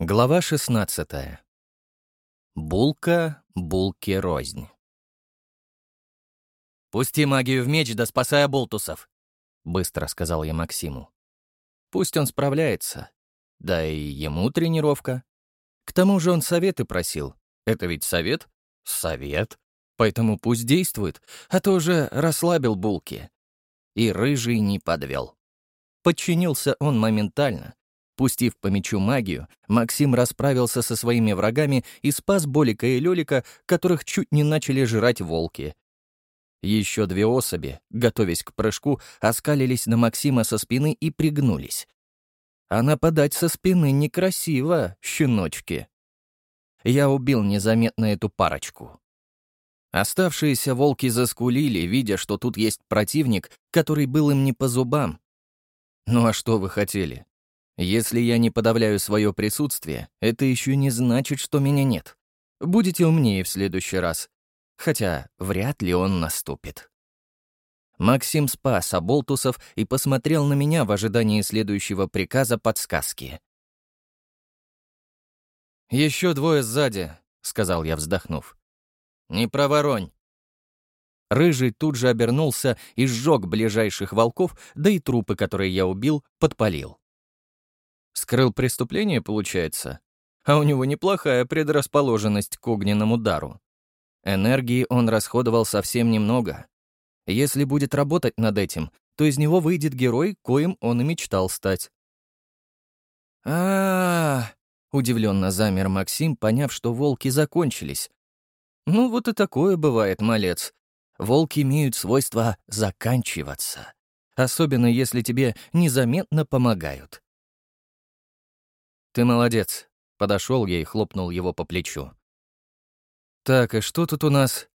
Глава 16. Булка, булки рознь. «Пусти магию в меч, да спасай болтусов!» — быстро сказал я Максиму. «Пусть он справляется. Да и ему тренировка. К тому же он советы просил. Это ведь совет? Совет. Поэтому пусть действует, а то уже расслабил булки». И рыжий не подвел. Подчинился он моментально, Пустив по мячу магию, Максим расправился со своими врагами и спас Болика и Лёлика, которых чуть не начали жрать волки. Еще две особи, готовясь к прыжку, оскалились на Максима со спины и пригнулись. А нападать со спины некрасиво, щеночки. Я убил незаметно эту парочку. Оставшиеся волки заскулили, видя, что тут есть противник, который был им не по зубам. Ну а что вы хотели? Если я не подавляю свое присутствие, это еще не значит, что меня нет. Будете умнее в следующий раз. Хотя вряд ли он наступит. Максим спас Аболтусов и посмотрел на меня в ожидании следующего приказа подсказки. «Еще двое сзади», — сказал я, вздохнув. «Не проворонь». Рыжий тут же обернулся и сжег ближайших волков, да и трупы, которые я убил, подпалил. Скрыл преступление, получается? А у него неплохая предрасположенность к огненному дару. Энергии он расходовал совсем немного. Если будет работать над этим, то из него выйдет герой, коим он и мечтал стать. а, -а, -а удивленно замер Максим, поняв, что волки закончились. Ну вот и такое бывает, малец. Волки имеют свойство заканчиваться. Особенно если тебе незаметно помогают. «Ты молодец», — подошел я и хлопнул его по плечу. «Так, и что тут у нас?»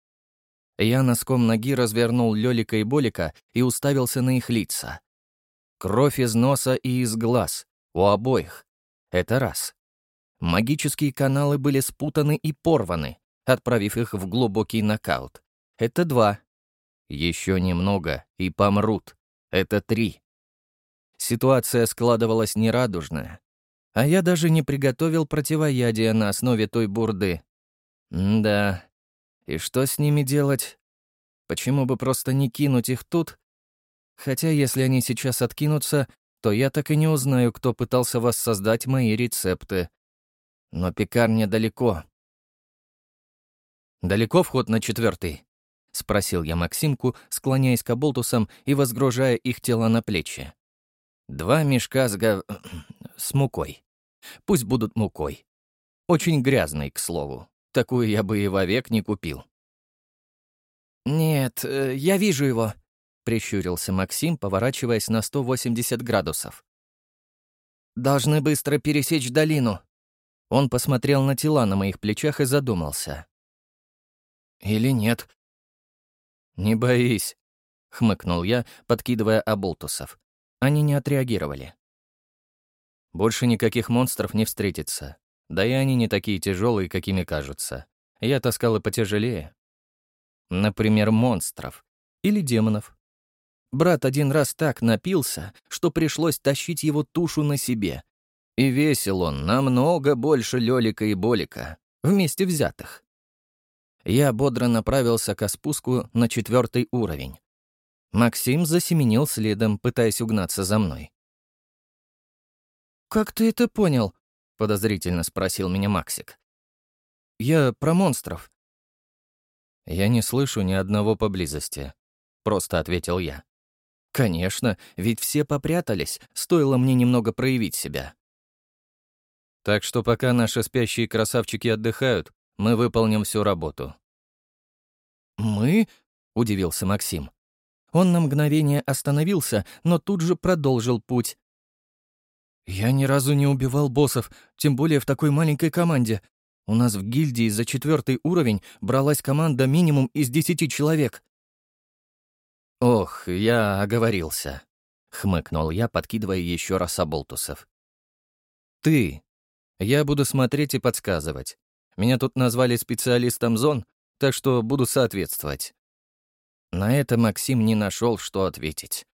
Я носком ноги развернул Лёлика и Болика и уставился на их лица. Кровь из носа и из глаз. У обоих. Это раз. Магические каналы были спутаны и порваны, отправив их в глубокий нокаут. Это два. Еще немного, и помрут. Это три. Ситуация складывалась нерадужная. А я даже не приготовил противоядие на основе той бурды. М да. И что с ними делать? Почему бы просто не кинуть их тут? Хотя если они сейчас откинутся, то я так и не узнаю, кто пытался воссоздать мои рецепты. Но пекарня далеко. «Далеко вход на четвертый? спросил я Максимку, склоняясь к оболтусам и возгружая их тела на плечи. Два мешка с гов с мукой. Пусть будут мукой. Очень грязной, к слову. Такую я бы и вовек не купил. «Нет, э, я вижу его», — прищурился Максим, поворачиваясь на 180 градусов. «Должны быстро пересечь долину». Он посмотрел на тела на моих плечах и задумался. «Или нет?» «Не боись», — хмыкнул я, подкидывая оболтусов. Они не отреагировали. Больше никаких монстров не встретится. Да и они не такие тяжелые, какими кажутся. Я таскал и потяжелее. Например, монстров. Или демонов. Брат один раз так напился, что пришлось тащить его тушу на себе. И весил он намного больше Лёлика и Болика, вместе взятых. Я бодро направился к спуску на четвертый уровень. Максим засеменил следом, пытаясь угнаться за мной. «Как ты это понял?» — подозрительно спросил меня Максик. «Я про монстров». «Я не слышу ни одного поблизости», — просто ответил я. «Конечно, ведь все попрятались, стоило мне немного проявить себя». «Так что пока наши спящие красавчики отдыхают, мы выполним всю работу». «Мы?» — удивился Максим. Он на мгновение остановился, но тут же продолжил путь, «Я ни разу не убивал боссов, тем более в такой маленькой команде. У нас в гильдии за четвертый уровень бралась команда минимум из десяти человек». «Ох, я оговорился», — хмыкнул я, подкидывая еще раз оболтусов. «Ты. Я буду смотреть и подсказывать. Меня тут назвали специалистом зон, так что буду соответствовать». На это Максим не нашел, что ответить.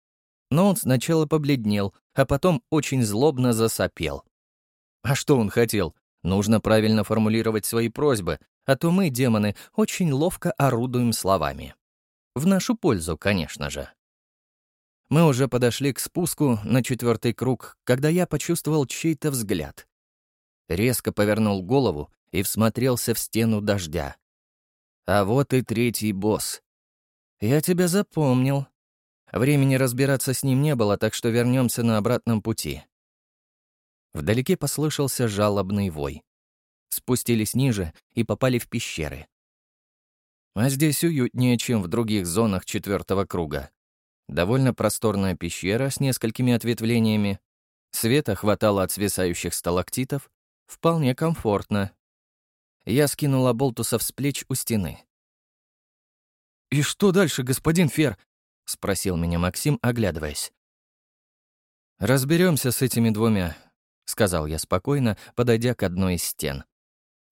Но он сначала побледнел, а потом очень злобно засопел. А что он хотел? Нужно правильно формулировать свои просьбы, а то мы, демоны, очень ловко орудуем словами. В нашу пользу, конечно же. Мы уже подошли к спуску на четвертый круг, когда я почувствовал чей-то взгляд. Резко повернул голову и всмотрелся в стену дождя. А вот и третий босс. Я тебя запомнил. Времени разбираться с ним не было, так что вернемся на обратном пути. Вдалеке послышался жалобный вой. Спустились ниже и попали в пещеры. А здесь уютнее, чем в других зонах четвертого круга. Довольно просторная пещера с несколькими ответвлениями. Света хватало от свисающих сталактитов. Вполне комфортно. Я скинула болтусов с плеч у стены. «И что дальше, господин Фер?» — спросил меня Максим, оглядываясь. Разберемся с этими двумя», — сказал я спокойно, подойдя к одной из стен.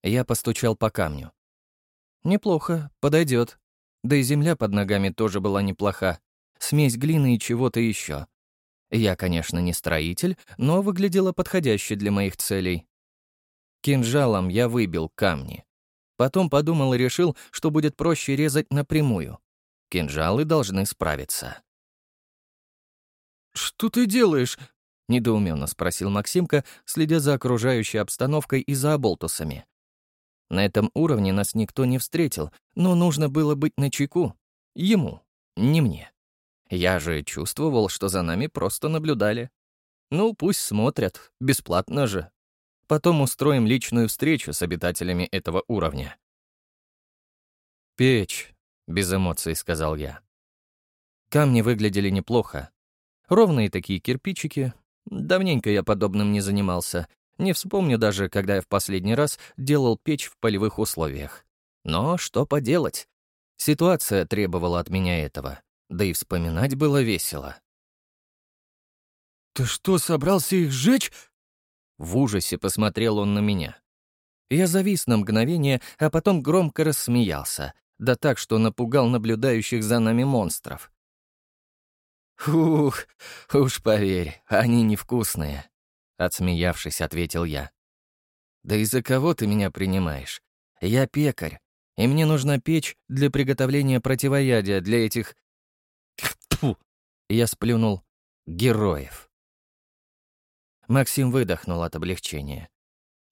Я постучал по камню. «Неплохо, подойдет. Да и земля под ногами тоже была неплоха. Смесь глины и чего-то еще. Я, конечно, не строитель, но выглядела подходяще для моих целей. Кинжалом я выбил камни. Потом подумал и решил, что будет проще резать напрямую. Кинжалы должны справиться. «Что ты делаешь?» — недоуменно спросил Максимка, следя за окружающей обстановкой и за оболтусами. На этом уровне нас никто не встретил, но нужно было быть начеку. Ему, не мне. Я же чувствовал, что за нами просто наблюдали. Ну, пусть смотрят, бесплатно же. Потом устроим личную встречу с обитателями этого уровня. «Печь», — без эмоций сказал я. Камни выглядели неплохо. Ровные такие кирпичики. Давненько я подобным не занимался, не вспомню даже, когда я в последний раз делал печь в полевых условиях. Но что поделать? Ситуация требовала от меня этого, да и вспоминать было весело. «Ты что, собрался их сжечь?» В ужасе посмотрел он на меня. Я завис на мгновение, а потом громко рассмеялся, да так, что напугал наблюдающих за нами монстров. «Ух, уж поверь, они невкусные», — отсмеявшись, ответил я. «Да из-за кого ты меня принимаешь? Я пекарь, и мне нужна печь для приготовления противоядия для этих...» Фу! Я сплюнул. «Героев». Максим выдохнул от облегчения.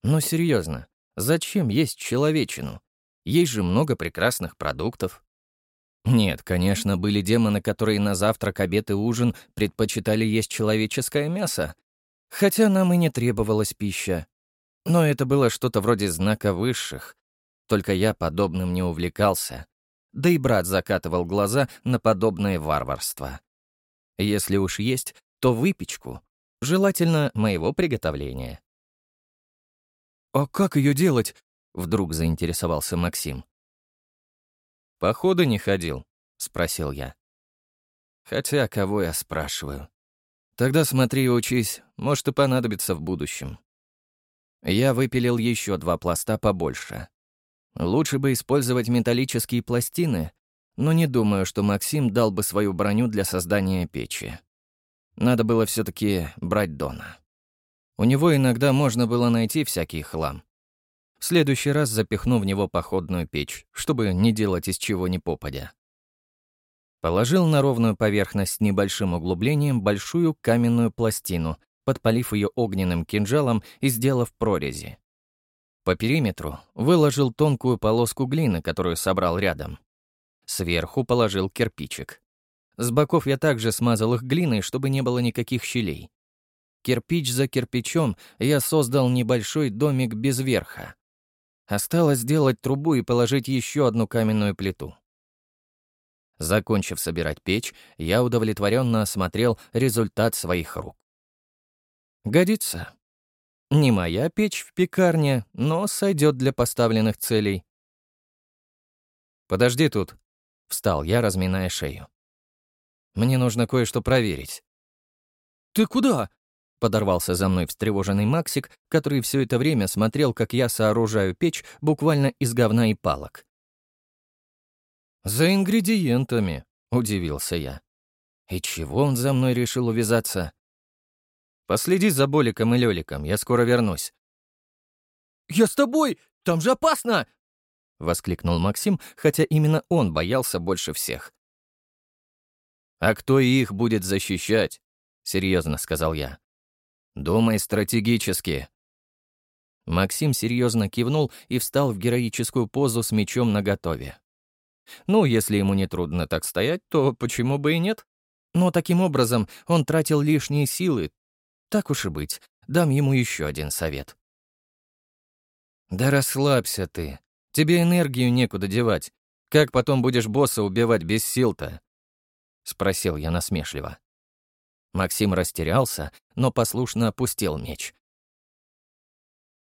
«Ну, серьезно, зачем есть человечину? Есть же много прекрасных продуктов». Нет, конечно, были демоны, которые на завтрак, обед и ужин предпочитали есть человеческое мясо, Хотя нам и не требовалась пища. Но это было что-то вроде знака высших. Только я подобным не увлекался. Да и брат закатывал глаза на подобное варварство. Если уж есть, то выпечку. Желательно моего приготовления. «А как ее делать?» — вдруг заинтересовался Максим. «Походу не ходил», — спросил я. Хотя кого я спрашиваю? Тогда смотри и учись, может и понадобится в будущем. Я выпилил еще два пласта побольше. Лучше бы использовать металлические пластины, но не думаю, что Максим дал бы свою броню для создания печи. Надо было все таки брать Дона. У него иногда можно было найти всякий хлам. В следующий раз запихну в него походную печь, чтобы не делать из чего ни попадя. Положил на ровную поверхность с небольшим углублением большую каменную пластину, подпалив ее огненным кинжалом и сделав прорези. По периметру выложил тонкую полоску глины, которую собрал рядом. Сверху положил кирпичик. С боков я также смазал их глиной, чтобы не было никаких щелей. Кирпич за кирпичом я создал небольшой домик без верха. Осталось сделать трубу и положить еще одну каменную плиту. Закончив собирать печь, я удовлетворенно осмотрел результат своих рук. Годится. Не моя печь в пекарне, но сойдет для поставленных целей. «Подожди тут», — встал я, разминая шею. «Мне нужно кое-что проверить». «Ты куда?» — подорвался за мной встревоженный Максик, который все это время смотрел, как я сооружаю печь буквально из говна и палок. «За ингредиентами», — удивился я. «И чего он за мной решил увязаться?» «Последи за Боликом и Лёликом, я скоро вернусь. Я с тобой! Там же опасно!» — воскликнул Максим, хотя именно он боялся больше всех. «А кто их будет защищать?» — серьезно сказал я. «Думай стратегически». Максим серьезно кивнул и встал в героическую позу с мечом наготове. Ну, если ему не трудно так стоять, то почему бы и нет? Но таким образом он тратил лишние силы. Так уж и быть, дам ему еще один совет. «Да расслабься ты. Тебе энергию некуда девать. Как потом будешь босса убивать без сил-то?» — спросил я насмешливо. Максим растерялся, но послушно опустил меч.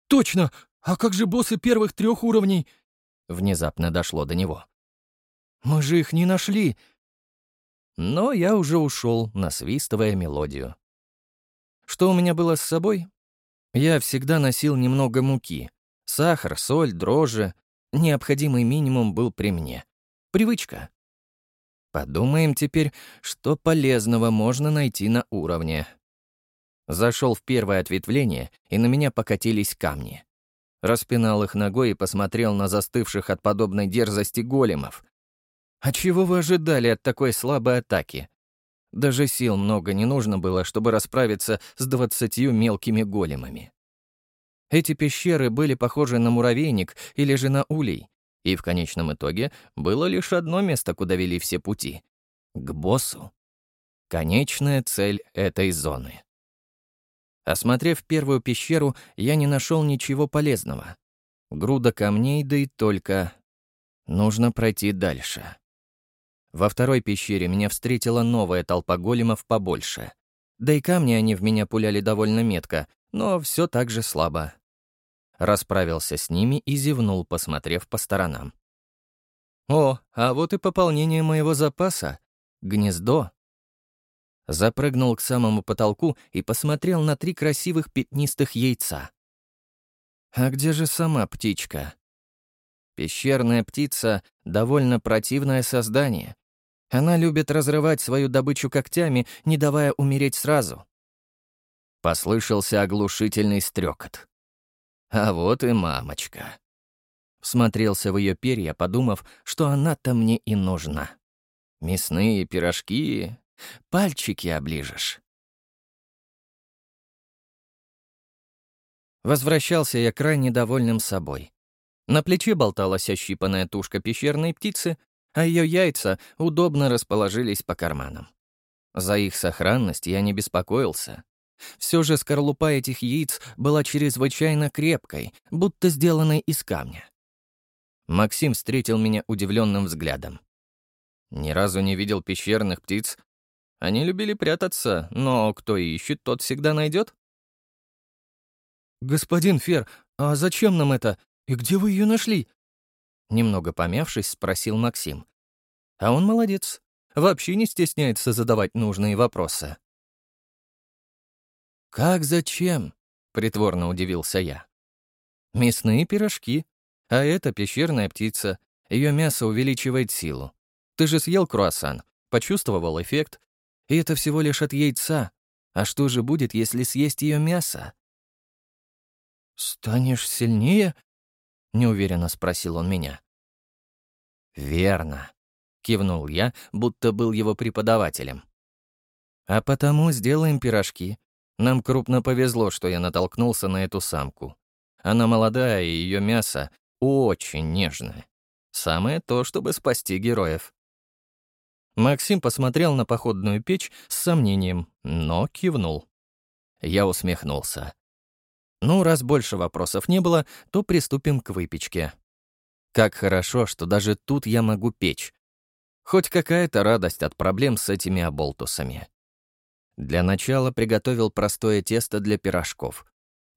«Точно! А как же боссы первых трех уровней?» Внезапно дошло до него. «Мы же их не нашли!» Но я уже ушел, насвистывая мелодию. Что у меня было с собой? Я всегда носил немного муки. Сахар, соль, дрожжи. Необходимый минимум был при мне. Привычка. Подумаем теперь, что полезного можно найти на уровне. Зашел в первое ответвление, и на меня покатились камни. Распинал их ногой и посмотрел на застывших от подобной дерзости големов. А чего вы ожидали от такой слабой атаки? Даже сил много не нужно было, чтобы расправиться с двадцатью мелкими големами. Эти пещеры были похожи на муравейник или же на улей, и в конечном итоге было лишь одно место, куда вели все пути — к боссу. Конечная цель этой зоны. Осмотрев первую пещеру, я не нашел ничего полезного. Груда камней, да и только... Нужно пройти дальше. Во второй пещере меня встретила новая толпа големов побольше. Да и камни они в меня пуляли довольно метко, но все так же слабо. Расправился с ними и зевнул, посмотрев по сторонам. О, а вот и пополнение моего запаса. Гнездо. Запрыгнул к самому потолку и посмотрел на три красивых пятнистых яйца. А где же сама птичка? Пещерная птица — довольно противное создание, она любит разрывать свою добычу когтями, не давая умереть сразу. Послышался оглушительный стрекот. А вот и мамочка. Смотрелся в ее перья, подумав, что она-то мне и нужна. Мясные пирожки, пальчики оближешь. Возвращался я крайне довольным собой. На плече болталась ощипанная тушка пещерной птицы, а ее яйца удобно расположились по карманам. За их сохранность я не беспокоился. Все же скорлупа этих яиц была чрезвычайно крепкой, будто сделанной из камня. Максим встретил меня удивленным взглядом. Ни разу не видел пещерных птиц. Они любили прятаться, но кто ищет, тот всегда найдет. «Господин Фер, а зачем нам это? И где вы ее нашли?» Немного помявшись, спросил Максим. А он молодец. Вообще не стесняется задавать нужные вопросы. «Как зачем?» — притворно удивился я. «Мясные пирожки. А это пещерная птица. Ее мясо увеличивает силу. Ты же съел круассан, почувствовал эффект. И это всего лишь от яйца. А что же будет, если съесть ее мясо?» «Станешь сильнее?» неуверенно спросил он меня. «Верно», — кивнул я, будто был его преподавателем. «А потому сделаем пирожки. Нам крупно повезло, что я натолкнулся на эту самку. Она молодая, и ее мясо очень нежное. Самое то, чтобы спасти героев». Максим посмотрел на походную печь с сомнением, но кивнул. Я усмехнулся. Ну, раз больше вопросов не было, то приступим к выпечке. Как хорошо, что даже тут я могу печь. Хоть какая-то радость от проблем с этими оболтусами. Для начала приготовил простое тесто для пирожков.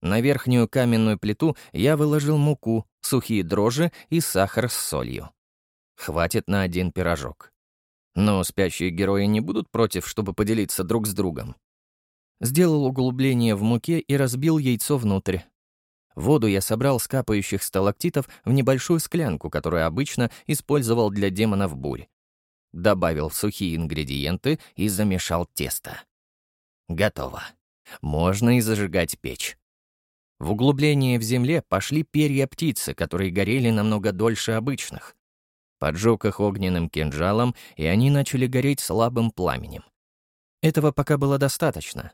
На верхнюю каменную плиту я выложил муку, сухие дрожжи и сахар с солью. Хватит на один пирожок. Но спящие герои не будут против, чтобы поделиться друг с другом. Сделал углубление в муке и разбил яйцо внутрь. Воду я собрал с капающих сталактитов в небольшую склянку, которую обычно использовал для демонов бурь. Добавил сухие ингредиенты и замешал тесто. Готово. Можно и зажигать печь. В углубление в земле пошли перья птицы, которые горели намного дольше обычных. Поджег их огненным кинжалом, и они начали гореть слабым пламенем. Этого пока было достаточно.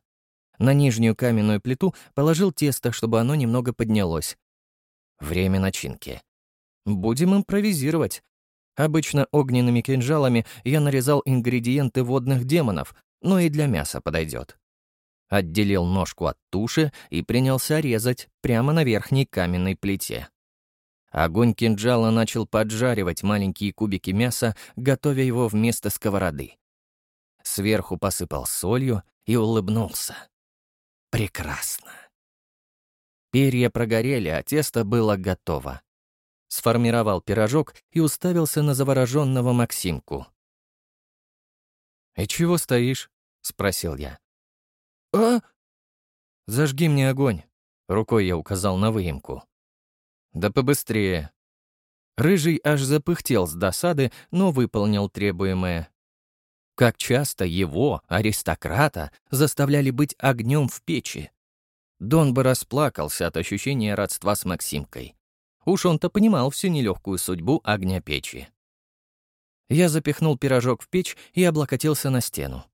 На нижнюю каменную плиту положил тесто, чтобы оно немного поднялось. Время начинки. Будем импровизировать. Обычно огненными кинжалами я нарезал ингредиенты водных демонов, но и для мяса подойдет. Отделил ножку от туши и принялся резать прямо на верхней каменной плите. Огонь кинжала начал поджаривать маленькие кубики мяса, готовя его вместо сковороды. Сверху посыпал солью и улыбнулся. Прекрасно. Перья прогорели, а тесто было готово. Сформировал пирожок и уставился на завороженного Максимку. «И чего стоишь?» — спросил я. «Зажги мне огонь», — рукой я указал на выемку. «Да побыстрее». Рыжий аж запыхтел с досады, но выполнил требуемое. Как часто его, аристократа, заставляли быть огнем в печи. Дон бы расплакался от ощущения родства с Максимкой. Уж он-то понимал всю нелегкую судьбу огня печи. Я запихнул пирожок в печь и облокотился на стену.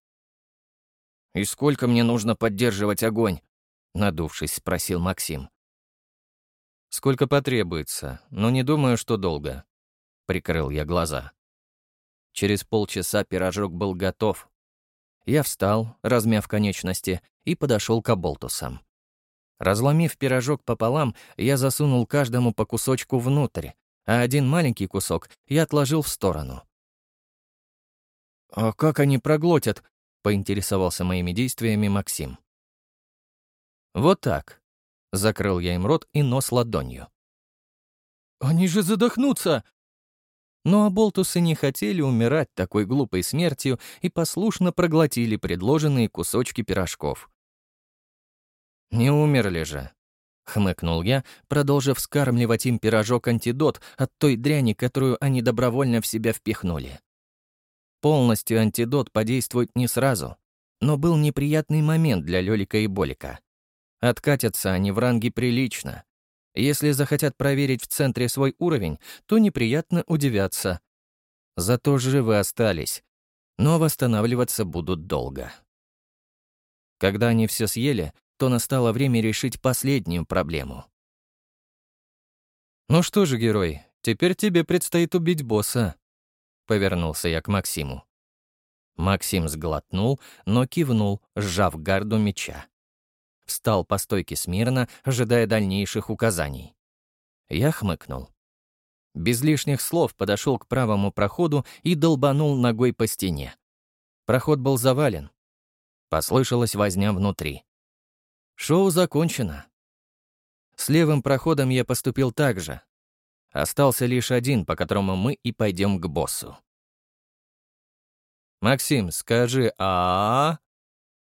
«И сколько мне нужно поддерживать огонь?» — надувшись, спросил Максим. «Сколько потребуется, но не думаю, что долго», — прикрыл я глаза. Через полчаса пирожок был готов. Я встал, размяв конечности, и подошел к оболтусам. Разломив пирожок пополам, я засунул каждому по кусочку внутрь, а один маленький кусок я отложил в сторону. «А как они проглотят?» — поинтересовался моими действиями Максим. «Вот так». Закрыл я им рот и нос ладонью. «Они же задохнутся!» Но оболтусы не хотели умирать такой глупой смертью и послушно проглотили предложенные кусочки пирожков. «Не умерли же», — хмыкнул я, продолжив скармливать им пирожок-антидот от той дряни, которую они добровольно в себя впихнули. Полностью антидот подействует не сразу, но был неприятный момент для Лёлика и Болика. Откатятся они в ранге прилично, если захотят проверить в центре свой уровень, то неприятно удивятся. Зато живы остались, но восстанавливаться будут долго. Когда они все съели, то настало время решить последнюю проблему. «Ну что же, герой, теперь тебе предстоит убить босса», — повернулся я к Максиму. Максим сглотнул, но кивнул, сжав гарду меча встал по стойке смирно, ожидая дальнейших указаний. Я хмыкнул. Без лишних слов подошел к правому проходу и долбанул ногой по стене. Проход был завален. Послышалась возня внутри. Шоу закончено. С левым проходом я поступил так же. Остался лишь один, по которому мы и пойдем к боссу. «Максим, скажи а, -а,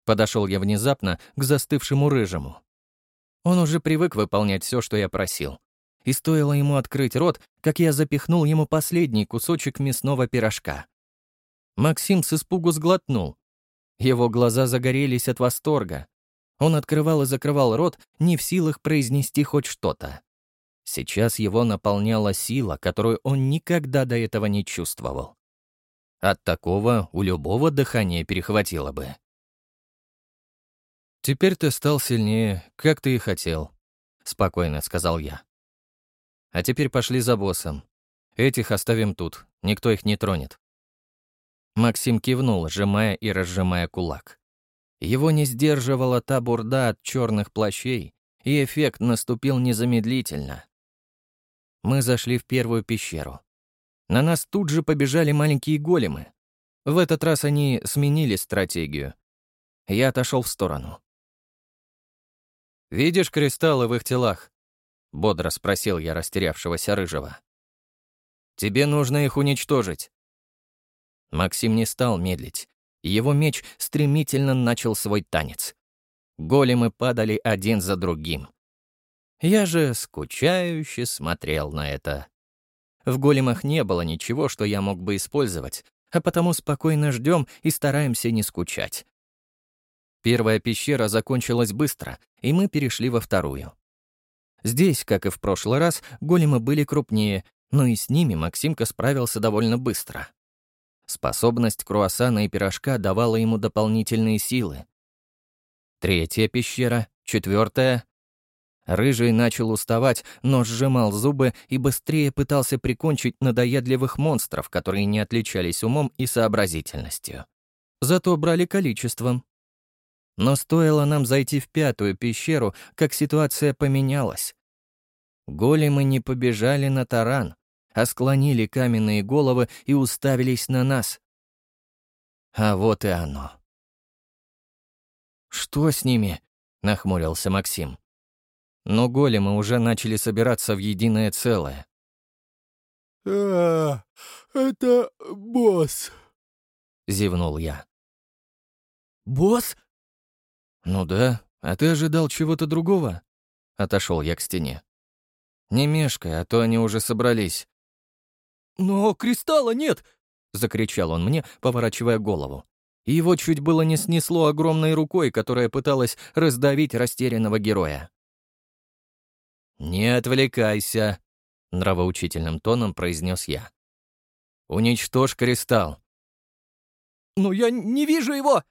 Подошел я внезапно к застывшему рыжему. Он уже привык выполнять все, что я просил. И стоило ему открыть рот, как я запихнул ему последний кусочек мясного пирожка. Максим с испугу сглотнул. Его глаза загорелись от восторга. Он открывал и закрывал рот, не в силах произнести хоть что-то. Сейчас его наполняла сила, которую он никогда до этого не чувствовал. От такого у любого дыхания перехватило бы. «Теперь ты стал сильнее, как ты и хотел», — спокойно сказал я. «А теперь пошли за боссом. Этих оставим тут, никто их не тронет». Максим кивнул, сжимая и разжимая кулак. Его не сдерживала та бурда от черных плащей, и эффект наступил незамедлительно. Мы зашли в первую пещеру. На нас тут же побежали маленькие големы. В этот раз они сменили стратегию. Я отошел в сторону. «Видишь кристаллы в их телах?» — бодро спросил я растерявшегося рыжего. «Тебе нужно их уничтожить». Максим не стал медлить. Его меч стремительно начал свой танец. Големы падали один за другим. Я же скучающе смотрел на это. В големах не было ничего, что я мог бы использовать, а потому спокойно ждем и стараемся не скучать. Первая пещера закончилась быстро, и мы перешли во вторую. Здесь, как и в прошлый раз, големы были крупнее, но и с ними Максимка справился довольно быстро. Способность круассана и пирожка давала ему дополнительные силы. Третья пещера, четвертая. Рыжий начал уставать, но сжимал зубы и быстрее пытался прикончить надоедливых монстров, которые не отличались умом и сообразительностью. Зато брали количеством. Но стоило нам зайти в пятую пещеру, как ситуация поменялась. Големы не побежали на таран, а склонили каменные головы и уставились на нас. А вот и оно. «Что с ними?» — нахмурился Максим. Но големы уже начали собираться в единое целое. «А, это босс», — зевнул я. «Босс?» «Ну да, а ты ожидал чего-то другого?» Отошел я к стене. «Не мешкай, а то они уже собрались». «Но кристалла нет!» — закричал он мне, поворачивая голову. Его чуть было не снесло огромной рукой, которая пыталась раздавить растерянного героя. «Не отвлекайся», — нравоучительным тоном произнес я. «Уничтожь кристалл». «Но я не вижу его!» —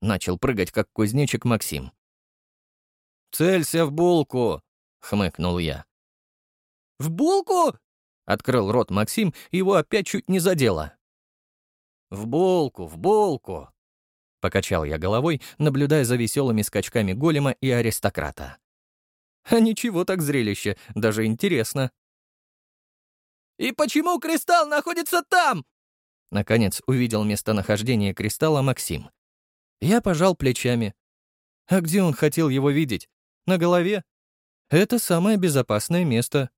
начал прыгать, как кузнечик Максим. «Целься в булку!» — хмыкнул я. «В булку?» — открыл рот Максим, его опять чуть не задело. «В булку, в булку!» — покачал я головой, наблюдая за веселыми скачками голема и аристократа. «А ничего так зрелище, даже интересно». «И почему кристалл находится там?» Наконец увидел местонахождение кристалла Максим. Я пожал плечами. А где он хотел его видеть? На голове? Это самое безопасное место.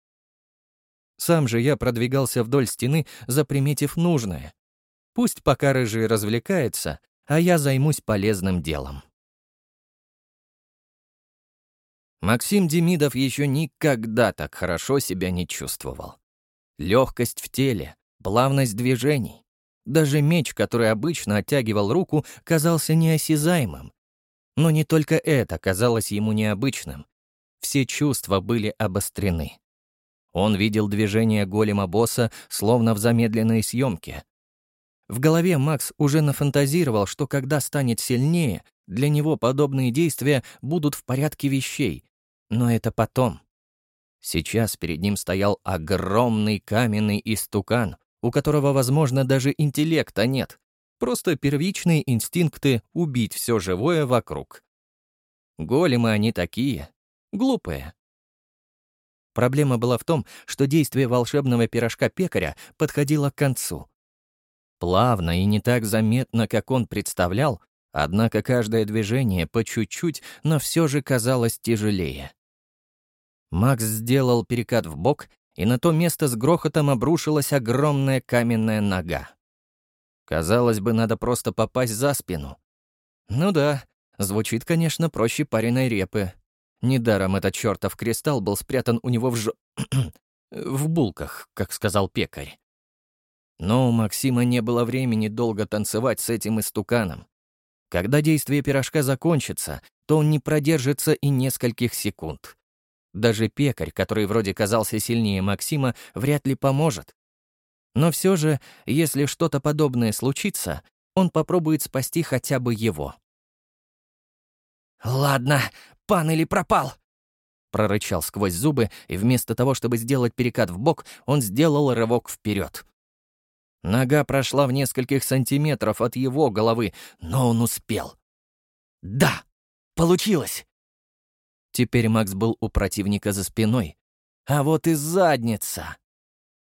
Сам же я продвигался вдоль стены, заприметив нужное. Пусть пока рыжий развлекается, а я займусь полезным делом. Максим Демидов еще никогда так хорошо себя не чувствовал. Легкость в теле, плавность движений. Даже меч, который обычно оттягивал руку, казался неосязаемым. Но не только это казалось ему необычным. Все чувства были обострены. Он видел движение голема-босса словно в замедленной съемке. В голове Макс уже нафантазировал, что когда станет сильнее, для него подобные действия будут в порядке вещей. Но это потом. Сейчас перед ним стоял огромный каменный истукан, у которого, возможно, даже интеллекта нет, просто первичные инстинкты убить все живое вокруг. Големы они такие, глупые. Проблема была в том, что действие волшебного пирожка-пекаря подходило к концу. Плавно и не так заметно, как он представлял, однако каждое движение по чуть-чуть, но все же казалось тяжелее. Макс сделал перекат в бок и на то место с грохотом обрушилась огромная каменная нога. Казалось бы, надо просто попасть за спину. Ну да, звучит, конечно, проще пареной репы. Недаром этот чертов кристалл был спрятан у него в ж... в булках, как сказал пекарь. Но у Максима не было времени долго танцевать с этим истуканом. Когда действие пирожка закончится, то он не продержится и нескольких секунд. Даже пекарь, который вроде казался сильнее Максима, вряд ли поможет. Но все же, если что-то подобное случится, он попробует спасти хотя бы его. «Ладно, пан или пропал!» прорычал сквозь зубы, и вместо того, чтобы сделать перекат в бок, он сделал рывок вперед. Нога прошла в нескольких сантиметров от его головы, но он успел. «Да! Получилось!» Теперь Макс был у противника за спиной. А вот и задница.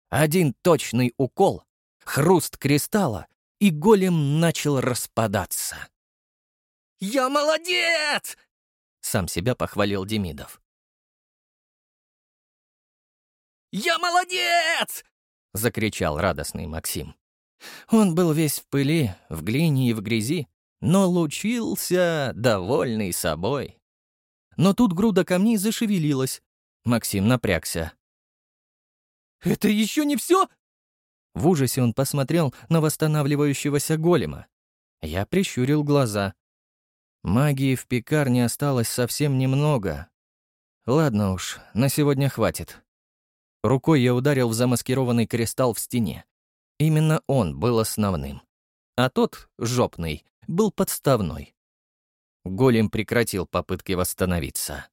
Один точный укол, хруст кристалла, и голем начал распадаться. «Я молодец!» — сам себя похвалил Демидов. «Я молодец!» — закричал радостный Максим. Он был весь в пыли, в глине и в грязи, но лучился, довольный собой. Но тут груда камней зашевелилась. Максим напрягся. «Это еще не все?» В ужасе он посмотрел на восстанавливающегося голема. Я прищурил глаза. Магии в пекарне осталось совсем немного. Ладно уж, на сегодня хватит. Рукой я ударил в замаскированный кристалл в стене. Именно он был основным. А тот, жопный, был подставной. Голем прекратил попытки восстановиться.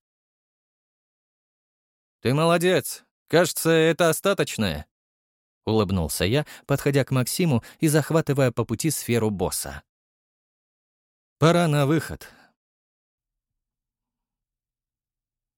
«Ты молодец. Кажется, это остаточное», — улыбнулся я, подходя к Максиму и захватывая по пути сферу босса. «Пора на выход,